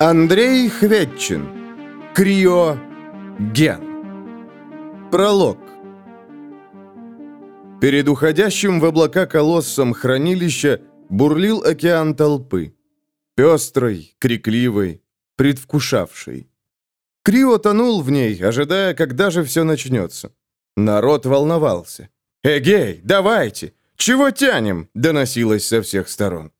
Андрей Хветчин. Криоген. Пролог. Перед уходящим в облака колоссом хранилища бурлил океан толпы. Пестрой, крикливой, предвкушавшей. Крио тонул в ней, ожидая, когда же все начнется. Народ волновался. «Эгей, давайте! Чего тянем?» — доносилось со всех сторон.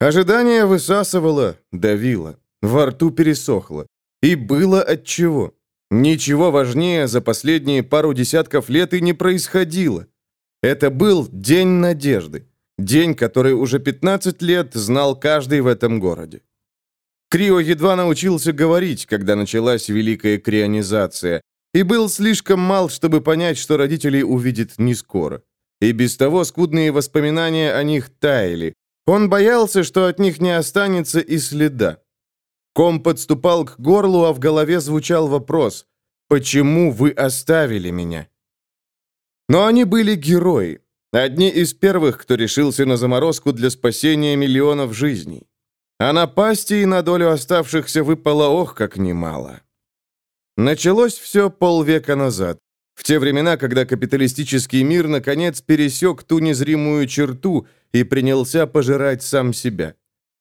Ожидание высасывало, давило. Во рту пересохло. И было отчего. Ничего важнее за последние пару десятков лет и не происходило. Это был День надежды. День, который уже 15 лет знал каждый в этом городе. Крио едва научился говорить, когда началась великая крионизация, и был слишком мал, чтобы понять, что родителей увидит не скоро. И без того скудные воспоминания о них таяли. Он боялся, что от них не останется и следа. Ком подступал к горлу, а в голове звучал вопрос «Почему вы оставили меня?» Но они были герои. Одни из первых, кто решился на заморозку для спасения миллионов жизней. А на пасти и на долю оставшихся выпало ох, как немало. Началось все полвека назад, в те времена, когда капиталистический мир наконец пересек ту незримую черту и принялся пожирать сам себя.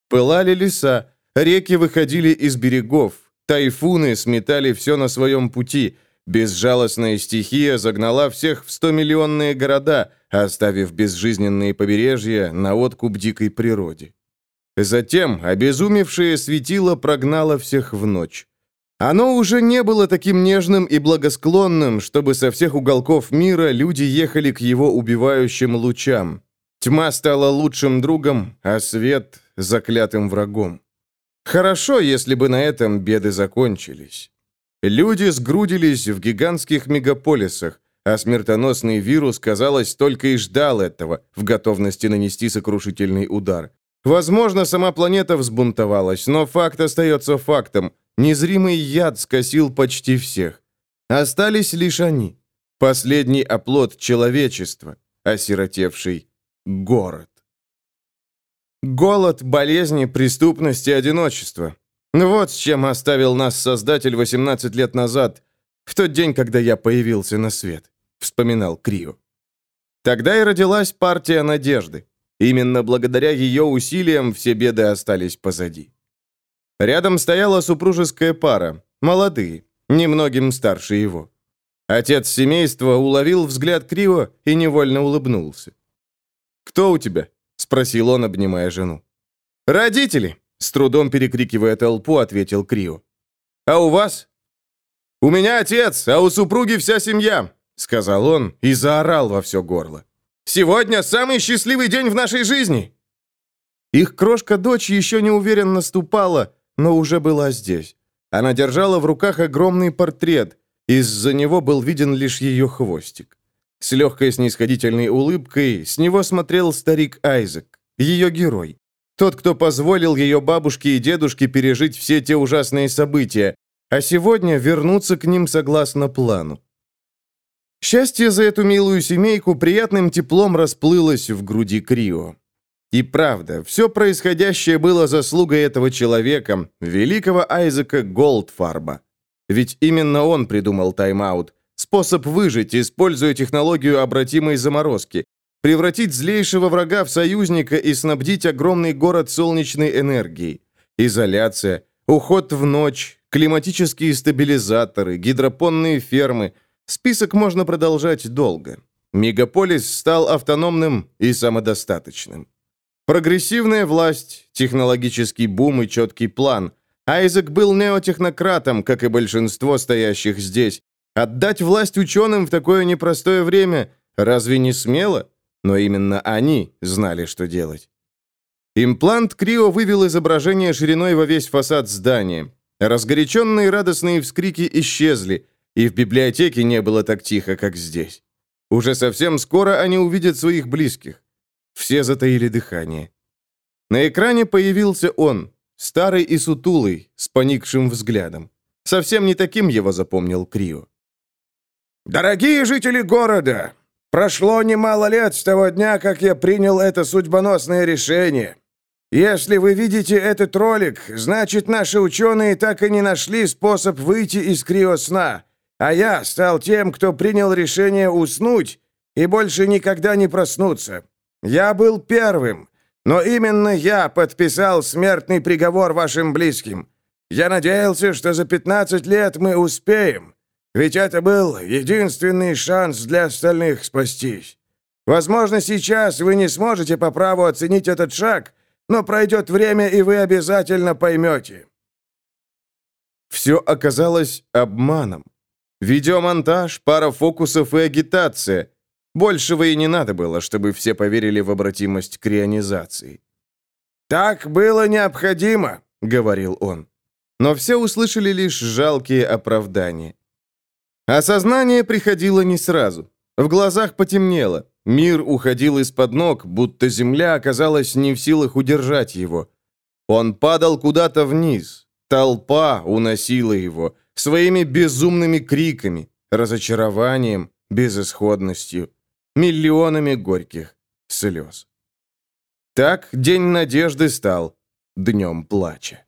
Пылали леса, Реки выходили из берегов, тайфуны сметали все на своем пути, безжалостная стихия загнала всех в стомиллионные города, оставив безжизненные побережья на откуп дикой природе. Затем обезумевшее светило прогнало всех в ночь. Оно уже не было таким нежным и благосклонным, чтобы со всех уголков мира люди ехали к его убивающим лучам. Тьма стала лучшим другом, а свет — заклятым врагом. Хорошо, если бы на этом беды закончились. Люди сгрудились в гигантских мегаполисах, а смертоносный вирус, казалось, только и ждал этого, в готовности нанести сокрушительный удар. Возможно, сама планета взбунтовалась, но факт остается фактом. Незримый яд скосил почти всех. Остались лишь они. Последний оплот человечества, осиротевший город. Голод, болезни, преступность и одиночество. Вот с чем оставил нас Создатель 18 лет назад, в тот день, когда я появился на свет», — вспоминал Крио. Тогда и родилась партия надежды. Именно благодаря ее усилиям все беды остались позади. Рядом стояла супружеская пара, молодые, немногим старше его. Отец семейства уловил взгляд Крио и невольно улыбнулся. «Кто у тебя?» Спросил он, обнимая жену. «Родители!» — с трудом перекрикивая толпу, ответил Крио. «А у вас?» «У меня отец, а у супруги вся семья», — сказал он и заорал во все горло. «Сегодня самый счастливый день в нашей жизни!» Их крошка-дочь еще не уверенно ступала, но уже была здесь. Она держала в руках огромный портрет. Из-за него был виден лишь ее хвостик. С легкой снисходительной улыбкой с него смотрел старик Айзек, ее герой. Тот, кто позволил ее бабушке и дедушке пережить все те ужасные события, а сегодня вернуться к ним согласно плану. Счастье за эту милую семейку приятным теплом расплылось в груди Крио. И правда, все происходящее было заслугой этого человека, великого Айзека Голдфарба. Ведь именно он придумал тайм-аут, Способ выжить, используя технологию обратимой заморозки. Превратить злейшего врага в союзника и снабдить огромный город солнечной энергией. Изоляция, уход в ночь, климатические стабилизаторы, гидропонные фермы. Список можно продолжать долго. Мегаполис стал автономным и самодостаточным. Прогрессивная власть, технологический бум и четкий план. Айзек был неотехнократом, как и большинство стоящих здесь, Отдать власть ученым в такое непростое время разве не смело? Но именно они знали, что делать. Имплант Крио вывел изображение шириной во весь фасад здания. Разгоряченные радостные вскрики исчезли, и в библиотеке не было так тихо, как здесь. Уже совсем скоро они увидят своих близких. Все затаили дыхание. На экране появился он, старый и сутулый, с поникшим взглядом. Совсем не таким его запомнил Крио. «Дорогие жители города, прошло немало лет с того дня, как я принял это судьбоносное решение. Если вы видите этот ролик, значит, наши ученые так и не нашли способ выйти из криосна, а я стал тем, кто принял решение уснуть и больше никогда не проснуться. Я был первым, но именно я подписал смертный приговор вашим близким. Я надеялся, что за 15 лет мы успеем, ведь это был единственный шанс для остальных спастись. Возможно, сейчас вы не сможете по праву оценить этот шаг, но пройдет время, и вы обязательно поймете». Все оказалось обманом. Видеомонтаж, пара фокусов и агитация. Большего и не надо было, чтобы все поверили в обратимость к реонизации. «Так было необходимо», — говорил он. Но все услышали лишь жалкие оправдания. Осознание приходило не сразу. В глазах потемнело. Мир уходил из-под ног, будто земля оказалась не в силах удержать его. Он падал куда-то вниз. Толпа уносила его своими безумными криками, разочарованием, безысходностью, миллионами горьких слез. Так день надежды стал днем плача.